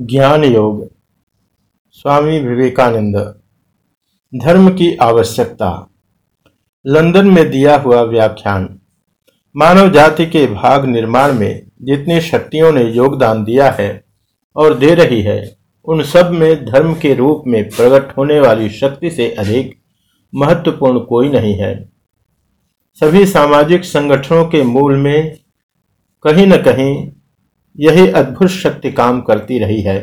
ज्ञान योग स्वामी विवेकानंद। धर्म की आवश्यकता। लंदन में दिया हुआ व्याख्यान। मानव जाति के भाग निर्माण में जितनी शक्तियों ने योगदान दिया है और दे रही है, उन सब में धर्म के रूप में प्रकट होने वाली शक्ति से अधिक महत्वपूर्ण कोई नहीं है। सभी सामाजिक संगठनों के मूल में कहीं न कहीं यही अद्भुत शक्ति काम करती रही है,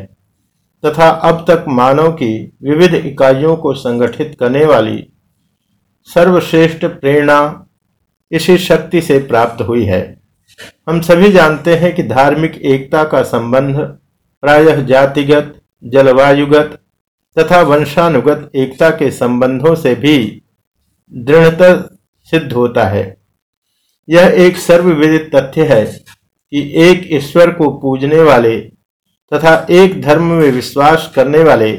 तथा अब तक मानव की विविध इकाइयों को संगठित करने वाली सर्वश्रेष्ठ प्रेरणा इसी शक्ति से प्राप्त हुई है। हम सभी जानते हैं कि धार्मिक एकता का संबंध प्रायः जातिगत, जलवायुगत तथा वंशानुगत एकता के संबंधों से भी दृढ़तर सिद्ध होता है। यह एक सर्वविदित तथ्य है कि एक ईश्वर को पूजने वाले तथा एक धर्म में विश्वास करने वाले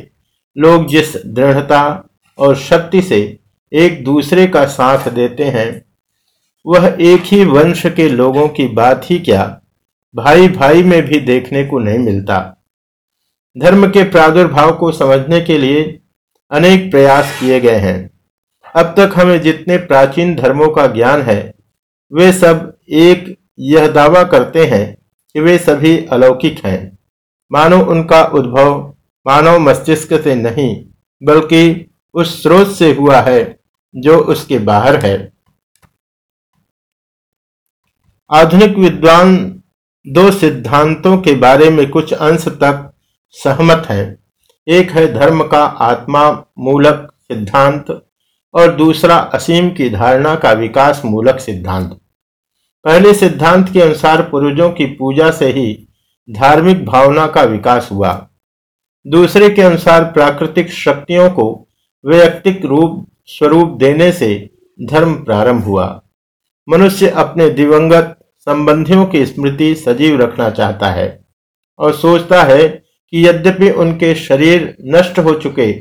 लोग जिस दृढ़ता और शक्ति से एक दूसरे का साथ देते हैं, वह एक ही वंश के लोगों की बात ही क्या भाई भाई में भी देखने को नहीं मिलता। धर्म के प्रादुर्भाव को समझने के लिए अनेक प्रयास किए गए हैं। अब तक हमें जितने प्राचीन धर्मों का ज्ञान है, वे सब एक यह दावा करते हैं कि वे सभी अलौकिक हैं। मानो उनका उद्भव मानव मस्तिष्क से नहीं, बल्कि उस स्रोत से हुआ है, जो उसके बाहर है। आधुनिक विद्वान दो सिद्धांतों के बारे में कुछ अंश तक सहमत है। एक है धर्म का आत्मा मूलक सिद्धांत और दूसरा असीम की धारणा का विकास मूलक सिद्धांत। पहले सिद्धांत के अनुसार पूर्वजों की पूजा से ही धार्मिक भावना का विकास हुआ। दूसरे के अनुसार प्राकृतिक शक्तियों को वैयक्तिक रूप, स्वरूप देने से धर्म प्रारंभ हुआ। मनुष्य अपने दिवंगत संबंधियों की स्मृति सजीव रखना चाहता है और सोचता है कि यद्यपि उनके शरीर नष्ट हो चुके,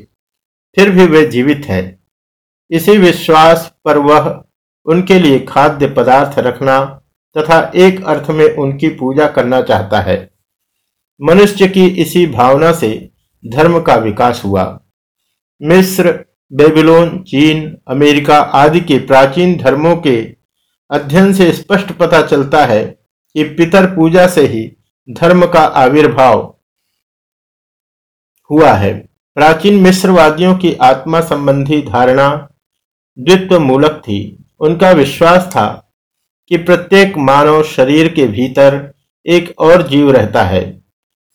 फिर भी वे जीवित हैं। इसी विश्वास पर वह उनके लिए खाद्य पदार्थ रखना तथा एक अर्थ में उनकी पूजा करना चाहता है। मनुष्य की इसी भावना से धर्म का विकास हुआ। मिस्र, बेबीलोन, चीन, अमेरिका आदि के प्राचीन धर्मों के अध्ययन से स्पष्ट पता चलता है कि पितर पूजा से ही धर्म का आविर्भाव हुआ है। प्राचीन मिस्रवादियों की आत्मा संबंधी धारणा द्वित्व मूलक थी। उनका विश्वास था कि प्रत्येक मानव शरीर के भीतर एक और जीव रहता है,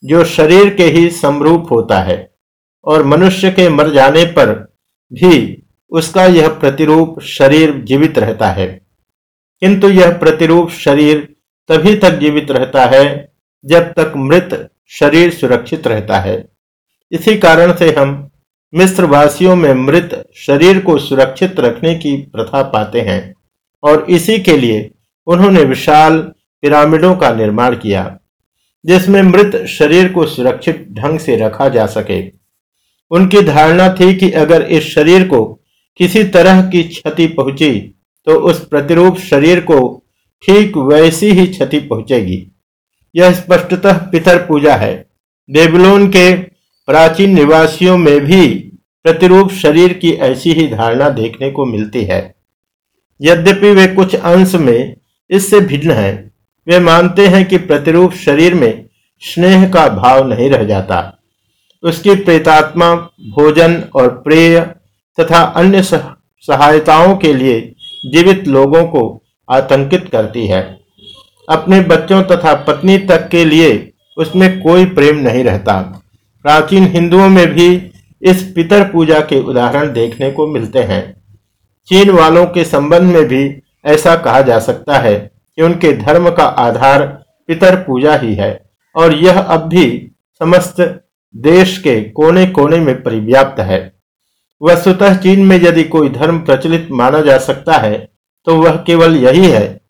जो शरीर के ही समरूप होता है और मनुष्य के मर जाने पर भी उसका यह प्रतिरूप शरीर जीवित रहता है। किंतु यह प्रतिरूप शरीर तभी तक जीवित रहता है जब तक मृत शरीर सुरक्षित रहता है। इसी कारण से हम मिस्र वासियों में मृत शरीर को सुरक्षित रखने की प्रथा पाते हैं और इसी के लिए उन्होंने विशाल पिरामिडों का निर्माण किया, जिसमें मृत शरीर को सुरक्षित ढंग से रखा जा सके। उनकी धारणा थी कि अगर इस शरीर को किसी तरह की क्षति पहुँची तो उस प्रतिरूप शरीर को ठीक वैसी ही क्षति पहुंचेगी। यह स्पष्टतः पितर पूजा है। बेबीलोन के प्राचीन निवासियों में भी प्रतिरूप शरीर की ऐसी ही धारणा देखने को मिलती है। यद्यपि वे कुछ अंश में इससे भिन्न हैं, वे मानते हैं कि प्रतिरूप शरीर में स्नेह का भाव नहीं रह जाता। उसकी प्रेतात्मा भोजन और प्रेय तथा अन्य सहायताओं के लिए जीवित लोगों को आतंकित करती है। अपने बच्चों तथा पत्नी तक के लिए उसमें कोई प्रेम नहीं रहता। प्राचीन हिंदुओं में भी इस पितर पूजा के उदाहरण देखने को मिलते हैं। चीन वालों के संबंध में भी ऐसा कहा जा सकता है कि उनके धर्म का आधार पितर पूजा ही है और यह अब भी समस्त देश के कोने कोने में परिव्याप्त है। वस्तुतः चीन में यदि कोई धर्म प्रचलित माना जा सकता है तो वह केवल यही है।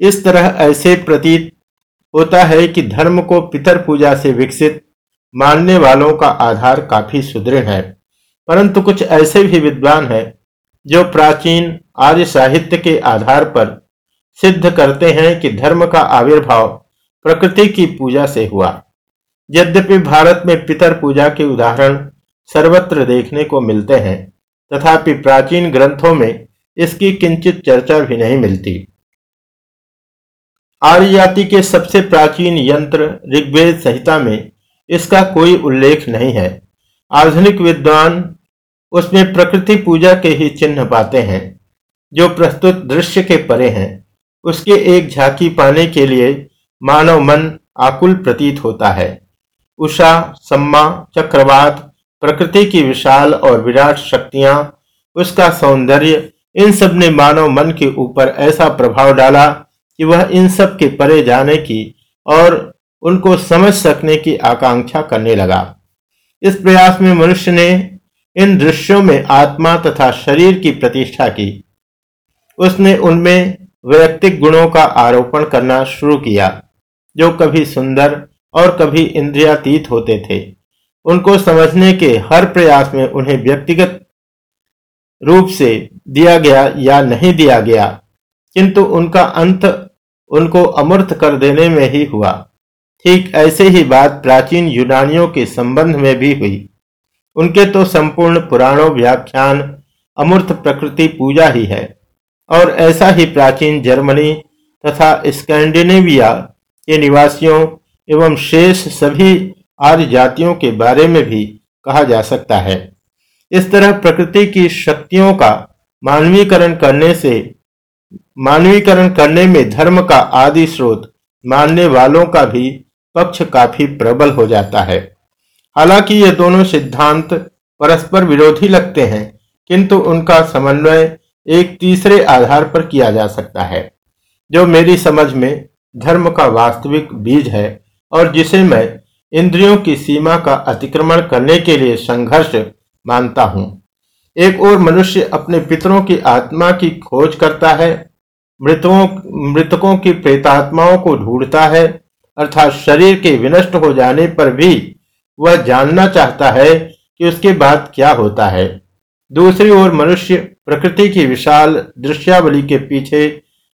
इस तरह ऐसे प्रतीत होता है कि धर्म को पितर पूजा से विकसित मानने वालों का आधार काफ़ी सुदृढ़ है। परंतु कुछ ऐसे भी विद्वान हैं जो प्राचीन आदि साहित्य के आधार पर सिद्ध करते हैं कि धर्म का आविर्भाव प्रकृति की पूजा से हुआ। यद्यपि भारत में पितर पूजा के उदाहरण सर्वत्र देखने को मिलते हैं, तथापि प्राचीन ग्रंथों में इसकी किंचित चर्चा भी नहीं मिलती। आर्य जाति के सबसे प्राचीन यंत्र ऋग्वेद संहिता में इसका कोई उल्लेख नहीं है। आधुनिक विद्वान उसमें प्रकृति पूजा के ही चिन्ह पाते हैं, जो प्रस्तुत दृश्य के परे हैं। उसके एक झांकी पाने के लिए मानव मन आकुल प्रतीत होता है। उषा, सम्मा, चक्रवात, प्रकृति की विशाल और विराट शक्तियाँ, उसका सौंदर्य, इन सबने मानव मन के ऊपर ऐसा प्रभाव डाला कि वह इन सब के परे जाने की और उनको समझ सकने की आकांक्षा करने लगा। इस प्रयास में मनुष्य ने इन दृश्यों में आत्मा तथा शरीर की प्रतिष्ठा की। उसने उनमें वैयक्तिक गुणों का आरोपण करना शुरू किया, जो कभी सुंदर और कभी इंद्रियातीत होते थे। उनको समझने के हर प्रयास में उन्हें व्यक्तिगत रूप से दिया गया या नहीं दिया गया, किंतु उनका अंत उनको अमूर्त कर देने में ही हुआ। ठीक ऐसे ही बात प्राचीन यूनानियों के संबंध में भी हुई। उनके तो संपूर्ण पुराणों, व्याख्यान, अमूर्त प्रकृति पूजा ही है। और ऐसा ही प्राचीन जर्मनी तथा स्कैंडिनेविया के निवासियों एवं शेष सभी आर्य जातियों के बारे में भी कहा जा सकता है। इस तरह प्रकृति की शक्तियों का मानवीकरण करने से, मानवीकरण करने में धर्म का आदि स्रोत मानने वालों का भी पक्ष काफ़ी प्रबल हो जाता है। हालाँकि ये दोनों सिद्धांत परस्पर विरोधी लगते हैं, किंतु उनका समन्वय एक तीसरे आधार पर किया जा सकता है। जो मेरी समझ में धर्म का वास्तविक बीज है और जिसे मैं इंद्रियों की सीमा का अतिक्रमण करने के लिए संघर्ष मानता हूँ। एक और मनुष्य अपने पितरों की आत्मा की खोज करता है मृतकों मृतकों की प्रेतात्माओं को ढूंढता है अर्थात शरीर के विनष्ट हो जाने पर भी वह जानना चाहता है कि उसके बाद क्या होता है। दूसरी ओर मनुष्य प्रकृति की विशाल दृश्यावली के पीछे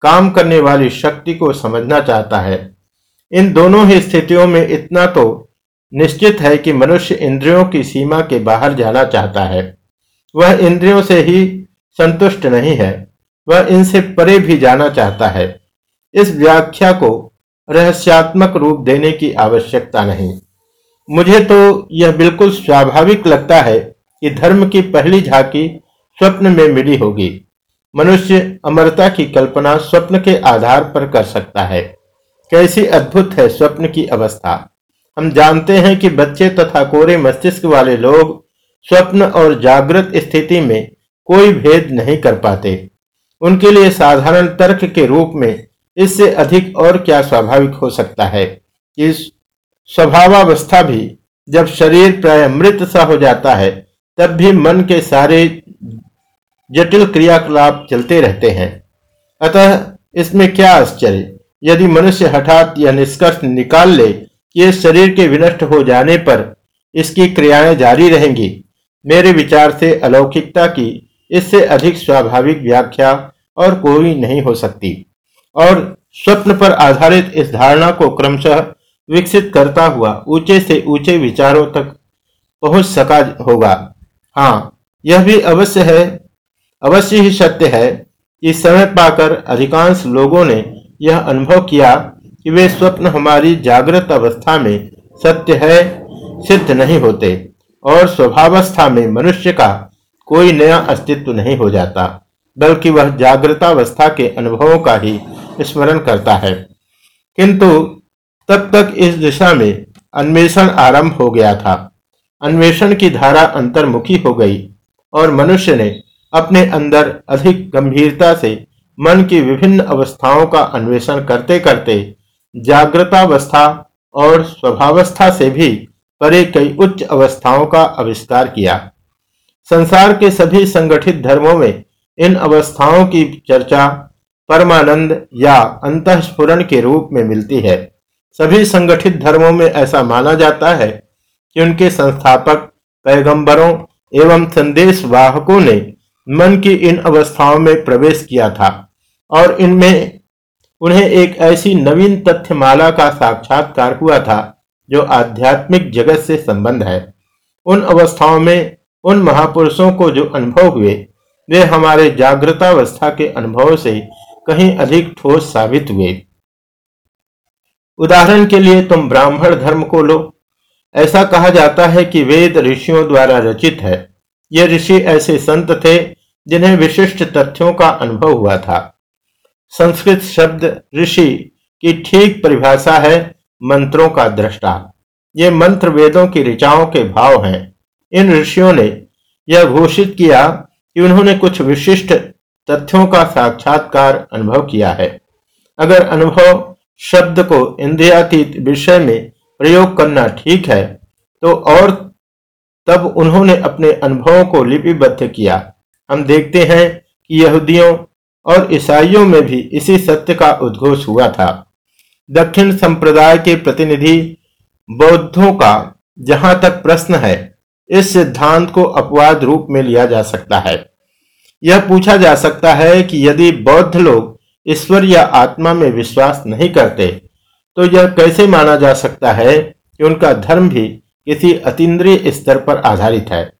काम करने वाली शक्ति को समझना चाहता है। इन दोनों ही स्थितियों में इतना तो निश्चित है कि मनुष्य इंद्रियों की सीमा के बाहर जाना चाहता है। वह इंद्रियों से ही संतुष्ट नहीं है, वह इनसे परे भी जाना चाहता है। इस व्याख्या को रहस्यात्मक रूप देने की आवश्यकता नहीं। मुझे तो यह बिल्कुल स्वाभाविक लगता है कि धर्म की पहली झांकी स्वप्न में मिली होगी। मनुष्य अमरता की कल्पना स्वप्न के आधार पर कर सकता है। कैसी अद्भुत है स्वप्न की अवस्था। हम जानते हैं कि बच्चे तथा कोरे मस्तिष्क वाले लोग स्वप्न और जागृत स्थिति में कोई भेद नहीं कर पाते। उनके लिए साधारण तर्क के रूप में इससे अधिक और क्या स्वाभाविक हो सकता है? कि स्वभावावस्था भी जब शरीर प्राय मृत सा हो जाता है, तब भी मन के सारे जटिल क्रियाकलाप चलते रहते हैं। अतः इसमें क्या आश्चर्य? यदि मनुष्य हठात यह निष्कर्ष निकाल ले कि ये शरीर के विनष्ट हो जाने पर इसकी क्रियाएँ जारी रहेंगी, मेरे विचार से अलौकिकता की इससे अधिक स्वाभाविक व्याख्या और कोई नहीं हो सकती। और स्वप्न पर आधारित इस धारणा को क्रमशः विकसित करता हुआ ऊँचे से ऊँचे विचारों तक पहुँच सका होगा। हाँ यह भी अवश्य है, अवश्य ही सत्य है कि समय पाकर अधिकांश लोगों ने यह अनुभव किया कि वे स्वप्न हमारी जागृत अवस्था में सत्य है, सिद्ध नहीं होते और स्वभावस्था में मनुष्य का कोई नया अस्तित्व नहीं हो जाता, बल्कि वह जागृतावस्था के अनुभवों का ही स्मरण करता है। किंतु तब तक इस दिशा में अन्वेषण आरंभ हो गया था। अन्वेषण की धारा अंतर्मुखी हो गई और मनुष्य ने अपने अंदर अधिक गंभीरता से मन की विभिन्न अवस्थाओं का अन्वेषण करते करते जागृतावस्था और स्वभावस्था से भी परे कई उच्च अवस्थाओं का आविष्कार किया। संसार के सभी संगठित धर्मों में इन अवस्थाओं की चर्चा परमानंद या अंतस्फुरण के रूप में मिलती है। सभी संगठित धर्मों में ऐसा माना जाता है कि उनके संस्थापक, पैगंबरों एवं संदेश वाहकों ने मन की इन अवस्थाओं में प्रवेश किया था और इनमें उन्हें एक ऐसी नवीन तथ्यमाला का साक्षात्कार हुआ था जो आध्यात्मिक जगत से संबंध है। उन अवस्थाओं में उन महापुरुषों को जो अनुभव हुए, वे हमारे जागृतावस्था के अनुभव से कहीं अधिक ठोस साबित हुए। उदाहरण के लिए तुम ब्राह्मण धर्म को लो। ऐसा कहा जाता है कि वेद ऋषियों द्वारा रचित है। ये ऋषि ऐसे संत थे जिन्हें विशिष्ट तथ्यों का अनुभव हुआ था। संस्कृत शब्द ऋषि की ठीक परिभाषा है मंत्रों का दृष्टा ये मंत्र वेदों की ऋचाओं के भाव हैं। इन ऋषियों ने यह घोषित किया कि उन्होंने कुछ विशिष्ट तथ्यों का साक्षात्कार अनुभव किया है। अगर अनुभव शब्द को इंद्रियातीत विषय में प्रयोग करना ठीक है तो और तब उन्होंने अपने अनुभवों को लिपिबद्ध किया। हम देखते हैं कि यहूदियों और ईसाइयों में भी इसी सत्य का उद्घोष हुआ था। दक्षिण संप्रदाय के प्रतिनिधि बौद्धों का जहाँ तक प्रश्न है, इस सिद्धांत को अपवाद रूप में लिया जा सकता है। यह पूछा जा सकता है कि यदि बौद्ध लोग ईश्वर या आत्मा में विश्वास नहीं करते तो यह कैसे माना जा सकता है कि उनका धर्म भी किसी अतीन्द्रिय स्तर पर आधारित है?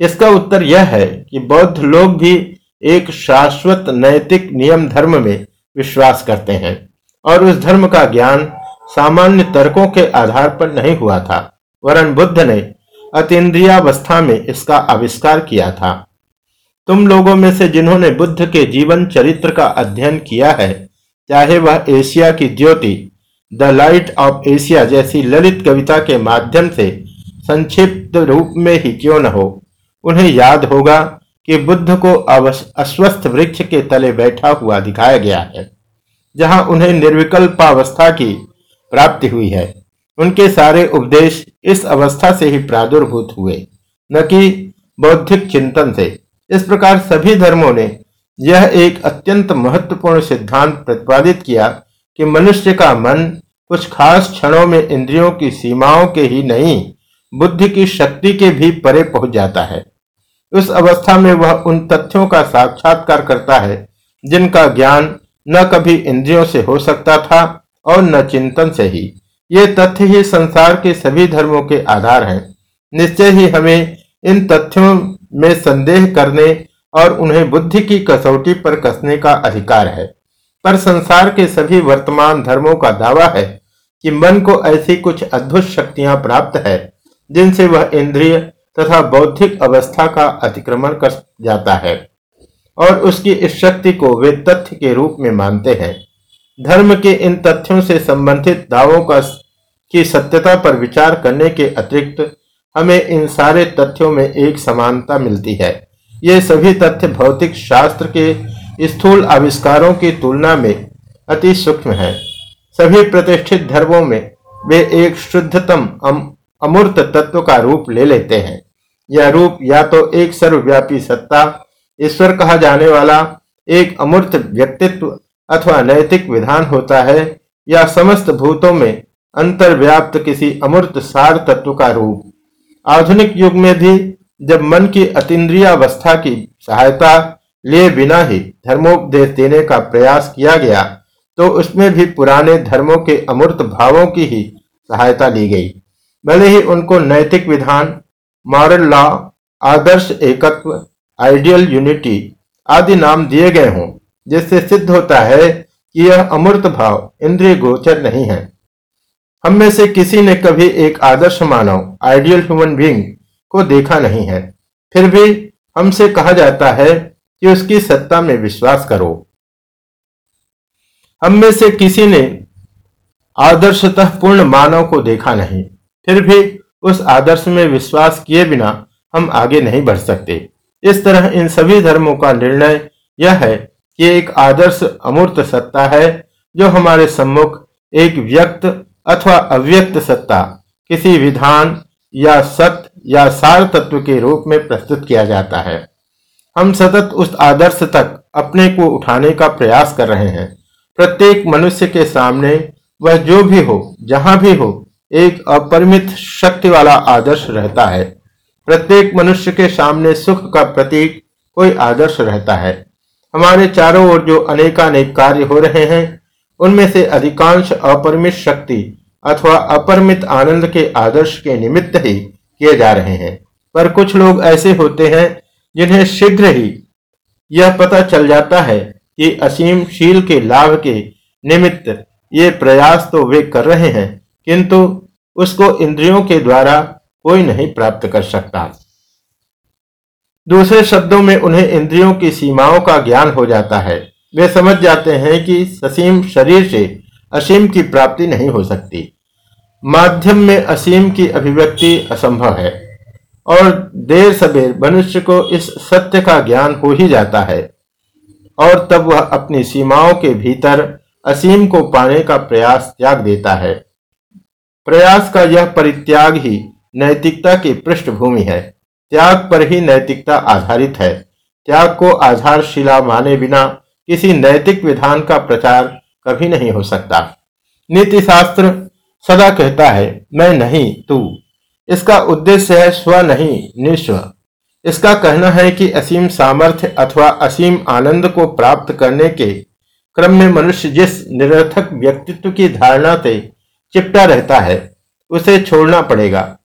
इसका उत्तर यह है कि बौद्ध लोग भी एक शाश्वत नैतिक नियम धर्म में विश्वास करते हैं और उस धर्म का ज्ञान सामान्य तर्कों के आधार पर नहीं हुआ था, वरन बुद्ध ने अतीन्द्रियावस्था में इसका आविष्कार किया था। तुम लोगों में से जिन्होंने बुद्ध के जीवन चरित्र का अध्ययन किया है, चाहे वह एशिया की ज्योति, द लाइट ऑफ़ एशिया जैसी ललित कविता के माध्यम से संक्षिप्त रूप में ही क्यों न हो, उन्हें याद होगा कि बुद्ध को अस्वस्थ वृक्ष के तले बैठा हुआ दिखाया गया है, जहाँ उन्हें निर्विकल्पावस्था की प्राप्ति हुई है। उनके सारे उपदेश इस अवस्था से ही प्रादुर्भूत हुए, न कि बौद्धिक चिंतन से। इस प्रकार सभी धर्मों ने यह एक अत्यंत महत्वपूर्ण सिद्धांत प्रतिपादित किया कि मनुष्य का मन कुछ खास क्षणों में इंद्रियों की सीमाओं के ही नहीं, बुद्धि की शक्ति के भी परे पहुँच जाता है। उस अवस्था में वह उन तथ्यों का साक्षात्कार करता है, जिनका ज्ञान न कभी इंद्रियों से हो सकता था और न चिंतन से ही। ये तथ्य ही संसार के सभी धर्मों के आधार हैं। निश्चय ही हमें इन तथ्यों में संदेह करने और उन्हें बुद्धि की कसौटी पर कसने का अधिकार है। पर संसार के सभी वर्तमान धर्मों का दावा है कि मन को ऐसी कुछ अद्भुत शक्तियाँ प्राप्त है, जिनसे वह इंद्रिय तथा बौद्धिक अवस्था का अतिक्रमण कर जाता है और उसकी इस शक्ति को वे तथ्य के रूप में मानते हैं। धर्म के इन तथ्यों से संबंधित दावों का की सत्यता पर विचार करने के अतिरिक्त हमें इन सारे तथ्यों में एक समानता मिलती है। ये सभी तथ्य भौतिक शास्त्र के स्थूल आविष्कारों की तुलना में अति सूक्ष्म है। सभी प्रतिष्ठित धर्मों में वे एक शुद्धतम अमूर्त तत्व का रूप ले लेते हैं। यह रूप या तो एक सर्वव्यापी सत्ता, ईश्वर कहा जाने वाला एक अमूर्त व्यक्तित्व अथवा नैतिक विधान होता है, या समस्त भूतों में अंतर्व्याप्त किसी अमूर्त सार तत्व का रूप। आधुनिक युग में भी जब मन की अतीन्द्रियावस्था की सहायता लिए बिना ही धर्मोपदेश देने का प्रयास किया गया तो उसमें भी पुराने धर्मों के अमूर्त भावों की ही सहायता ली गई। भले ही उनको नैतिक विधान, मॉरल लॉ, आदर्श एकत्व, आइडियल यूनिटी आदि नाम दिए गए हों, जिससे सिद्ध होता है कि यह अमूर्त भाव, इंद्रिय गोचर नहीं है। हम में से किसी ने कभी एक आदर्श मानव आइडियल ह्यूमन बींग को देखा नहीं है। फिर भी हमसे कहा जाता है कि उसकी सत्ता में विश्वास करो। हम में से किसी ने आदर्शतः पूर्ण मानव को देखा नहीं, फिर भी उस आदर्श में विश्वास किए बिना हम आगे नहीं बढ़ सकते। इस तरह इन सभी धर्मों का निर्णय यह है कि एक आदर्श अमूर्त सत्ता है, जो हमारे सम्मुख एक व्यक्त अथवा अव्यक्त सत्ता किसी विधान या सत्य या सार तत्व के रूप में प्रस्तुत किया जाता है। हम सतत उस आदर्श तक अपने को उठाने का प्रयास कर रहे हैं। प्रत्येक मनुष्य के सामने वह जो भी हो, जहाँ भी हो, एक अपरिमित शक्ति वाला आदर्श रहता है। प्रत्येक मनुष्य के सामने सुख का प्रतीक कोई आदर्श रहता है। हमारे चारों ओर जो अनेकानेक कार्य हो रहे हैं, उनमें से अधिकांश अपरिमित शक्ति अथवा अपरिमित आनंद के आदर्श के निमित्त ही किए जा रहे हैं। पर कुछ लोग ऐसे होते हैं जिन्हें शीघ्र ही यह पता चल जाता है कि असीम शील के लाभ के निमित्त ये प्रयास तो वे कर रहे हैं, किंतु उसको इंद्रियों के द्वारा कोई नहीं प्राप्त कर सकता। दूसरे शब्दों में उन्हें इंद्रियों की सीमाओं का ज्ञान हो जाता है। वे समझ जाते हैं कि ससीम शरीर से असीम की प्राप्ति नहीं हो सकती। माध्यम में असीम की अभिव्यक्ति असंभव है, और देर सबेर मनुष्य को इस सत्य का ज्ञान हो ही जाता है, और तब वह अपनी सीमाओं के भीतर असीम को पाने का प्रयास त्याग देता है। प्रयास का यह परित्याग ही नैतिकता की पृष्ठभूमि है। त्याग पर ही नैतिकता आधारित है। त्याग को आधारशिला माने बिना किसी नैतिक विधान का प्रचार कभी नहीं हो सकता। नीति शास्त्र सदा कहता है, मैं नहीं, तू। इसका उद्देश्य है स्व नहीं, निस्व। इसका कहना है कि असीम सामर्थ्य अथवा असीम आनंद को प्राप्त करने के क्रम में मनुष्य जिस निरर्थक व्यक्तित्व की धारणा से चिपटा रहता है, उसे छोड़ना पड़ेगा।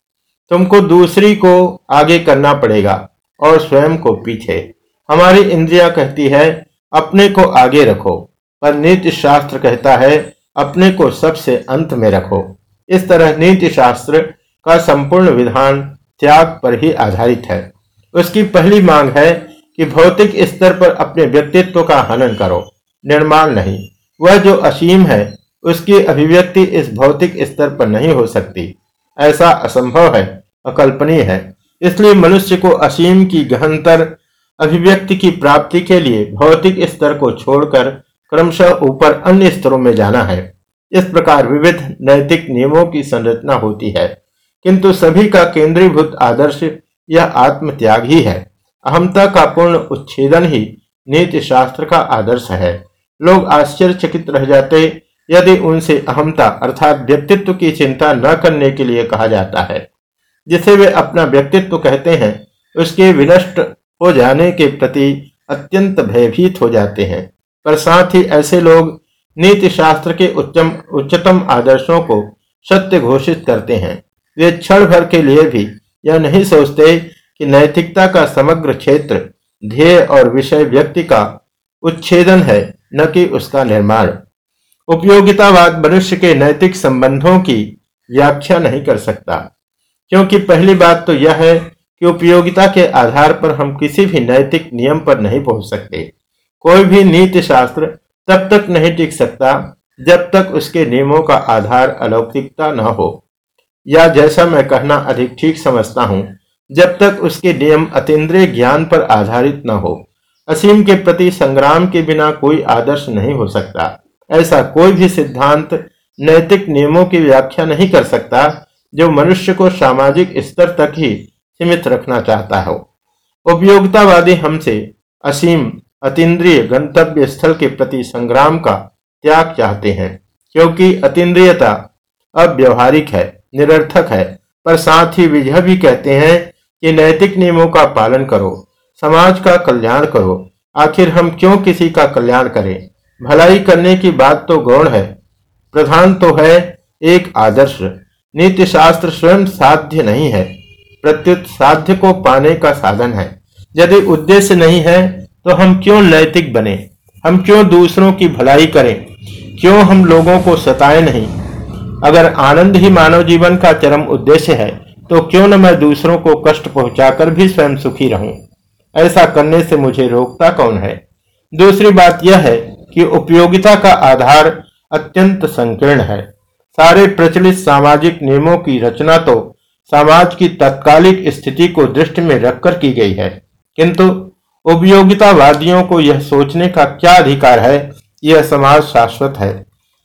तुमको दूसरी को आगे करना पड़ेगा और स्वयं को पीछे। हमारी इंद्रिया कहती है, अपने को आगे रखो। पर नीति शास्त्र कहता है, अपने को सबसे अंत में रखो। इस तरह नीति शास्त्र का संपूर्ण विधान त्याग पर ही आधारित है। उसकी पहली मांग है कि भौतिक स्तर पर अपने व्यक्तित्व का हनन करो। निर्माण नहीं। वह जो असीम है, उसकी अभिव्यक्ति इस भौतिक स्तर पर नहीं हो सकती। ऐसा असंभव है, अकल्पनीय है। इसलिए मनुष्य को असीम की गहनतर अभिव्यक्ति की प्राप्ति के लिए भौतिक स्तर को छोड़कर क्रमशः ऊपर अन्य स्तरों में जाना है। इस प्रकार विविध नैतिक नियमों की संरचना होती है। किंतु सभी का केंद्रीभूत आदर्श यह आत्म त्याग ही है। अहमता का पूर्ण उच्छेदन ही नीति शास्त्र का आदर्श है। लोग आश्चर्यचकित रह जाते यदि उनसे अहमता अर्थात व्यक्तित्व की चिंता न करने के लिए कहा जाता है। जिसे वे अपना व्यक्तित्व कहते हैं, उसके विनष्ट हो जाने के प्रति अत्यंत भयभीत हो जाते हैं। पर साथ ही ऐसे लोग नीति शास्त्र के उच्चम, उच्चतम आदर्शों को सत्य घोषित करते हैं। वे क्षण भर के लिए भी यह नहीं सोचते कि नैतिकता का समग्र क्षेत्र, ध्येय और विषय व्यक्ति का उच्छेदन है, न कि उसका निर्माण। उपयोगितावाद मनुष्य के नैतिक संबंधों की व्याख्या नहीं कर सकता। क्योंकि पहली बात तो यह है कि उपयोगिता के आधार पर हम किसी भी नैतिक नियम पर नहीं पहुँच सकते। कोई भी नीति शास्त्र तब तक नहीं टिक सकता जब तक उसके नियमों का आधार अलौकिकता न हो। या जैसा मैं कहना अधिक ठीक समझता हूँ, जब तक उसके नियम अतीन्द्रिय ज्ञान पर आधारित न हो, असीम के प्रति संग्राम के बिना कोई आदर्श नहीं हो सकता। ऐसा कोई भी सिद्धांत नैतिक नियमों की व्याख्या नहीं कर सकता जो मनुष्य को सामाजिक स्तर तक ही सीमित रखना चाहता हो। उपयोगितावादी हमसे असीम अतीन्द्रिय गंतव्य स्थल के प्रति संग्राम का त्याग चाहते हैं, क्योंकि अतीन्द्रियता अव्यवहारिक है, निरर्थक है। पर साथ ही वे यह भी कहते हैं कि नैतिक नियमों का पालन करो, समाज का कल्याण करो। आखिर हम क्यों किसी का कल्याण करें? भलाई करने की बात तो गौण है, प्रधान तो है एक आदर्श। नीति शास्त्र स्वयं साध्य नहीं है, प्रत्युत साध्य को पाने का साधन है। यदि उद्देश्य नहीं है तो हम क्यों नैतिक बने? हम क्यों दूसरों की भलाई करें? क्यों हम लोगों को सताए नहीं? अगर आनंद ही मानव जीवन का चरम उद्देश्य है तो क्यों न मैं दूसरों को कष्ट पहुंचाकर भी स्वयं सुखी रहूँ? ऐसा करने से मुझे रोकता कौन है? दूसरी बात यह है कि उपयोगिता का आधार अत्यंत संकीर्ण है। सारे प्रचलित सामाजिक नियमों की रचना तो समाज की तत्कालिक स्थिति को दृष्टि में रखकर की गई है। किंतु उपयोगितावादियों को यह सोचने का क्या अधिकार है? यह समाज शाश्वत है।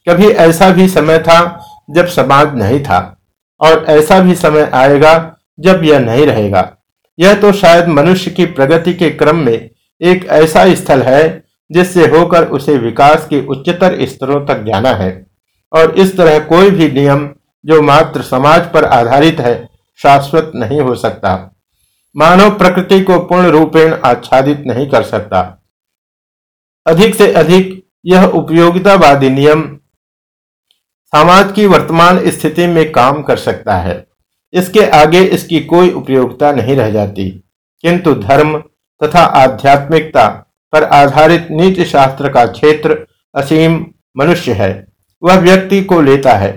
कभी ऐसा भी समय था जब समाज नहीं था, और ऐसा भी समय आएगा जब यह नहीं रहेगा। यह तो शायद मनुष्य की प्रगति के क्रम में एक ऐसा स्थल है जिससे होकर उसे विकास के उच्चतर स्तरों तक जाना है। और इस तरह कोई भी नियम जो मात्र समाज पर आधारित है, शाश्वत नहीं हो सकता। मानव प्रकृति को पूर्ण रूपेण आच्छादित नहीं कर सकता। अधिक से अधिक यह उपयोगितावादी नियम समाज की वर्तमान स्थिति में काम कर सकता है। इसके आगे इसकी कोई उपयोगिता नहीं रह जाती। किंतु धर्म तथा आध्यात्मिकता पर आधारित नीति शास्त्र का क्षेत्र असीम मनुष्य है। वह व्यक्ति को लेता है,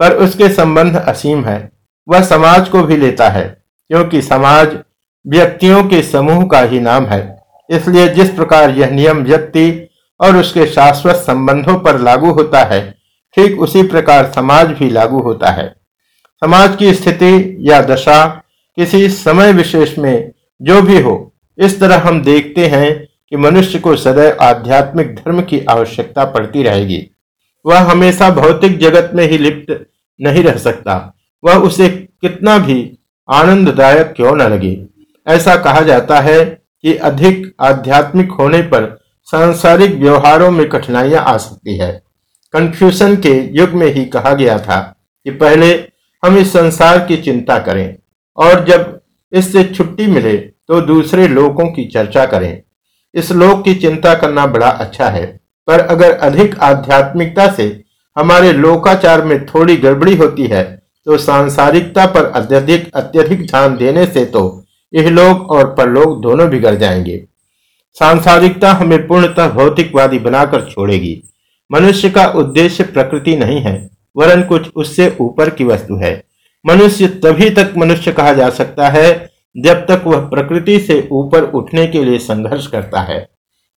पर उसके संबंध असीम है। वह समाज को भी लेता है, क्योंकि समाज व्यक्तियों के समूह का ही नाम है। इसलिए जिस प्रकार यह नियम व्यक्ति और उसके शाश्वत संबंधों पर लागू होता है, ठीक उसी प्रकार समाज भी लागू होता है। समाज की स्थिति या दशा, किसी समय विशेष में जो भी हो, इस तरह हम देखते हैं कि मनुष्य को सदैव आध्यात्मिक धर्म की आवश्यकता पड़ती रहेगी। वह हमेशा भौतिक जगत में ही लिप्त नहीं रह सकता। वह उसे कितना भी आनंददायक क्यों न लगे। ऐसा कहा जाता है कि अधिक आध्यात्मिक होने पर सांसारिक व्यवहारों में कठिनाइयाँ आ सकती है। कन्फ्यूशन के युग में ही कहा गया था कि पहले हम इस संसार की चिंता करें और जब इससे छुट्टी मिले तो दूसरे लोगों की चर्चा करें। इस लोक की चिंता करना बड़ा अच्छा है, पर अगर अधिक आध्यात्मिकता से हमारे लोकाचार में थोड़ी गड़बड़ी होती है तो सांसारिकता पर अत्यधिक अत्यधिक ध्यान देने से तो यह लोग और परलोक दोनों बिगड़ जाएँगे। सांसारिकता हमें पूर्णतः भौतिकवादी बनाकर छोड़ेगी। मनुष्य का उद्देश्य प्रकृति नहीं है, वरन कुछ उससे ऊपर की वस्तु है। मनुष्य तभी तक मनुष्य कहा जा सकता है, जब तक वह प्रकृति से ऊपर उठने के लिए संघर्ष करता है।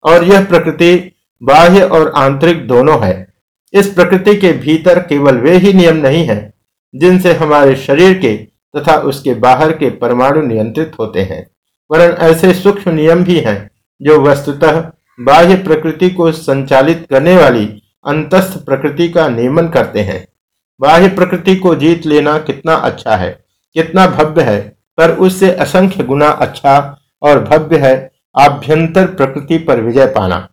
और यह प्रकृति बाह्य और आंतरिक दोनों है। इस प्रकृति के भीतर केवल वे ही नियम नहीं है, जिनसे हमारे शरीर के तथा उसके बाहर के परमाणु नियंत्रित होते हैं। वरन ऐसे सूक्ष्म नियम भी हैं, जो वस्तुतः बाह्य प्रकृति को संचालित करने वाली अंतस्थ प्रकृति का नियमन करते हैं। बाह्य प्रकृति को जीत लेना कितना अच्छा है, कितना भव्य है, पर उससे असंख्य गुना अच्छा और भव्य है आभ्यंतर प्रकृति पर विजय पाना।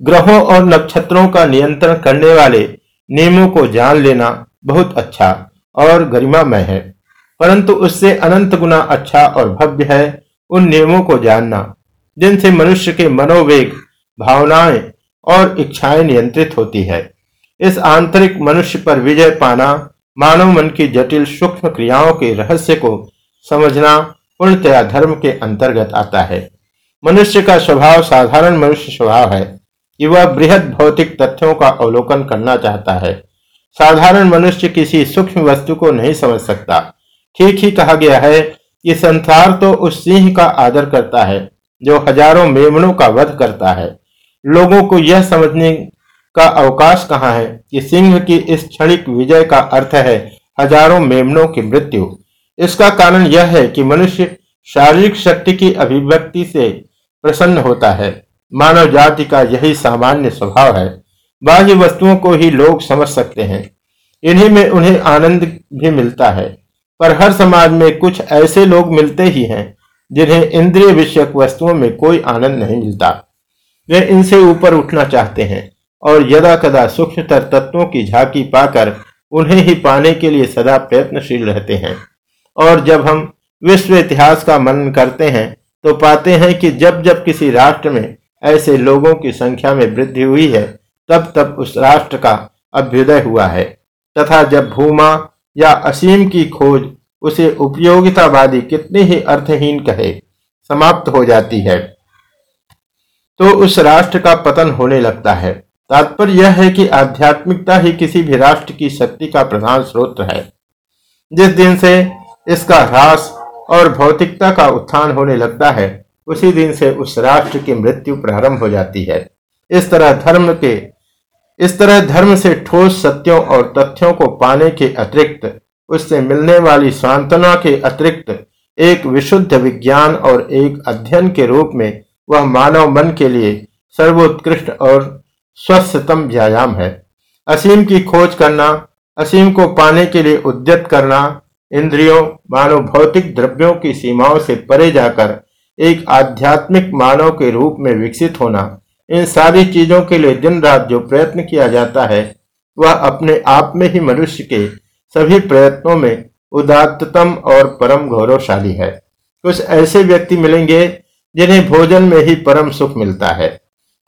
ग्रहों और नक्षत्रों का नियंत्रण करने वाले नियमों को जान लेना बहुत अच्छा। और गरिमामय है। परंतु उससे अनंत गुना अच्छा और भव्य है, उन नियमों को जानना, जिनसे मनुष्य के मनोवेग, भावनाएँ और इच्छाएँ नियंत्रित होती है। इस आंतरिक मनुष्य पर विजय पाना, मानव मन की जटिल सूक्ष्म क्रियाओं के रहस्य को समझना पूर्णतया धर्म के अंतर्गत आता है। मनुष्य का स्वभाव साधारण मनुष्य स्वभाव है कि वह बृहद भौतिक तथ्यों का अवलोकन करना चाहता है। साधारण मनुष्य किसी सूक्ष्म वस्तु को नहीं समझ सकता। ठीक ही कहा गया है कि संसार तो उस सिंह का आदर करता है, जो हज़ारों मेमनों का वध करता है। लोगों को यह समझने का अवकाश कहाँ है कि सिंह की इस क्षणिक विजय का अर्थ है हज़ारों मेमनों की मृत्यु। इसका कारण यह है कि मनुष्य शारीरिक शक्ति की अभिव्यक्ति से प्रसन्न होता है। मानव जाति का यही सामान्य स्वभाव है। बाह्य वस्तुओं को ही लोग समझ सकते हैं। इन्हीं में उन्हें आनंद भी मिलता है। पर हर समाज में कुछ ऐसे लोग मिलते ही हैं, जिन्हें इंद्रिय विषयक वस्तुओं में कोई आनंद नहीं मिलता। वे इनसे ऊपर उठना चाहते हैं और यदा कदा सूक्ष्मतर तत्वों की झांकी पाकर उन्हें ही पाने के लिए सदा प्रयत्नशील रहते हैं। और जब हम विश्व इतिहास का मनन करते हैं तो पाते हैं कि जब जब किसी राष्ट्र में ऐसे लोगों की संख्या में वृद्धि हुई है तब तब उस राष्ट्र का अभ्युदय हुआ है। तथा जब भूमा या असीम की खोज उसे उपयोगितावादी कितने ही अर्थहीन कहे, समाप्त हो जाती है। तो उस राष्ट्र का पतन होने लगता है। तात्पर्य यह है कि आध्यात्मिकता ही किसी भी राष्ट्र की शक्ति का प्रधान स्रोत है। जिस दिन से इसका ह्रास और भौतिकता का उत्थान होने लगता है, उसी दिन से उस राष्ट्र की मृत्यु प्रारंभ हो जाती है। इस तरह धर्म के इस तरह धर्म से ठोस सत्यों और तथ्यों को पाने के अतिरिक्त, उससे मिलने वाली सांत्वना के अतिरिक्त, एक विशुद्ध विज्ञान और एक अध्ययन के रूप में वह मानव मन के लिए सर्वोत्कृष्ट और स्वस्थतम व्यायाम है। असीम की खोज करना, असीम को पाने के लिए उद्यत करना, इंद्रियों, मानव भौतिक द्रव्यों की सीमाओं से परे जाकर एक आध्यात्मिक मानव के रूप में विकसित होना इन सारी चीज़ों के लिए दिन रात जो प्रयत्न किया जाता है, वह अपने आप में ही मनुष्य के सभी प्रयत्नों में उदात्तम और परम गौरवशाली है। कुछ ऐसे व्यक्ति मिलेंगे, जिन्हें भोजन में ही परम सुख मिलता है।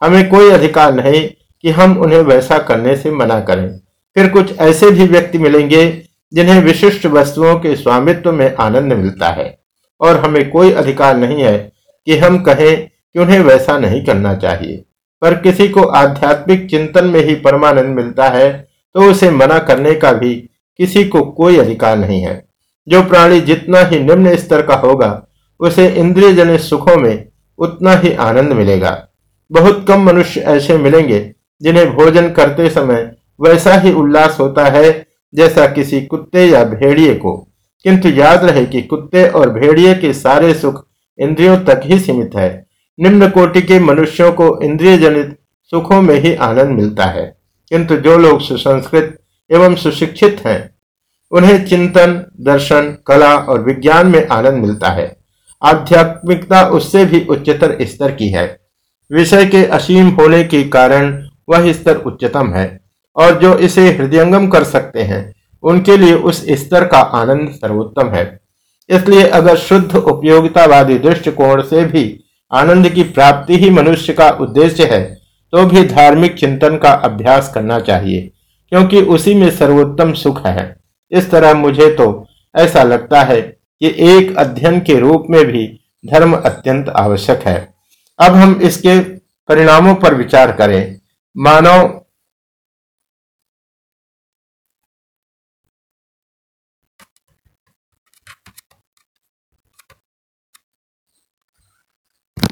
हमें कोई अधिकार नहीं कि हम उन्हें वैसा करने से मना करें। फिर कुछ ऐसे भी व्यक्ति मिलेंगे, जिन्हें विशिष्ट वस्तुओं के स्वामित्व में आनंद मिलता है। और हमें कोई अधिकार नहीं है कि हम कहें कि उन्हें वैसा नहीं करना चाहिए। पर किसी को आध्यात्मिक चिंतन में ही परमानंद मिलता है तो उसे मना करने का भी किसी को कोई अधिकार नहीं है। जो प्राणी जितना ही निम्न स्तर का होगा, उसे इंद्रिय जनित सुखों में उतना ही आनंद मिलेगा। बहुत कम मनुष्य ऐसे मिलेंगे, जिन्हें भोजन करते समय वैसा ही उल्लास होता है, जैसा किसी कुत्ते या भेड़िए को। किंतु याद रहे कि कुत्ते और भेड़िए के सारे सुख इंद्रियों तक ही सीमित है। निम्न कोटि के मनुष्यों को इंद्रिय जनित सुखों में ही आनंद मिलता है। किंतु जो लोग सुसंस्कृत एवं सुशिक्षित हैं, उन्हें चिंतन, दर्शन, कला और विज्ञान में आनंद मिलता है। आध्यात्मिकता उससे भी उच्चतर स्तर की है। विषय के असीम होने के कारण वह स्तर उच्चतम है और जो इसे हृदयंगम कर सकते हैं, उनके लिए उस स्तर का आनंद सर्वोत्तम है। इसलिए अगर शुद्ध उपयोगितावादी दृष्टिकोण से भी आनंद की प्राप्ति ही मनुष्य का उद्देश्य है तो भी धार्मिक चिंतन का अभ्यास करना चाहिए, क्योंकि उसी में सर्वोत्तम सुख है। इस तरह मुझे तो ऐसा लगता है कि एक अध्ययन के रूप में भी धर्म अत्यंत आवश्यक है। अब हम इसके परिणामों पर विचार करें। मानव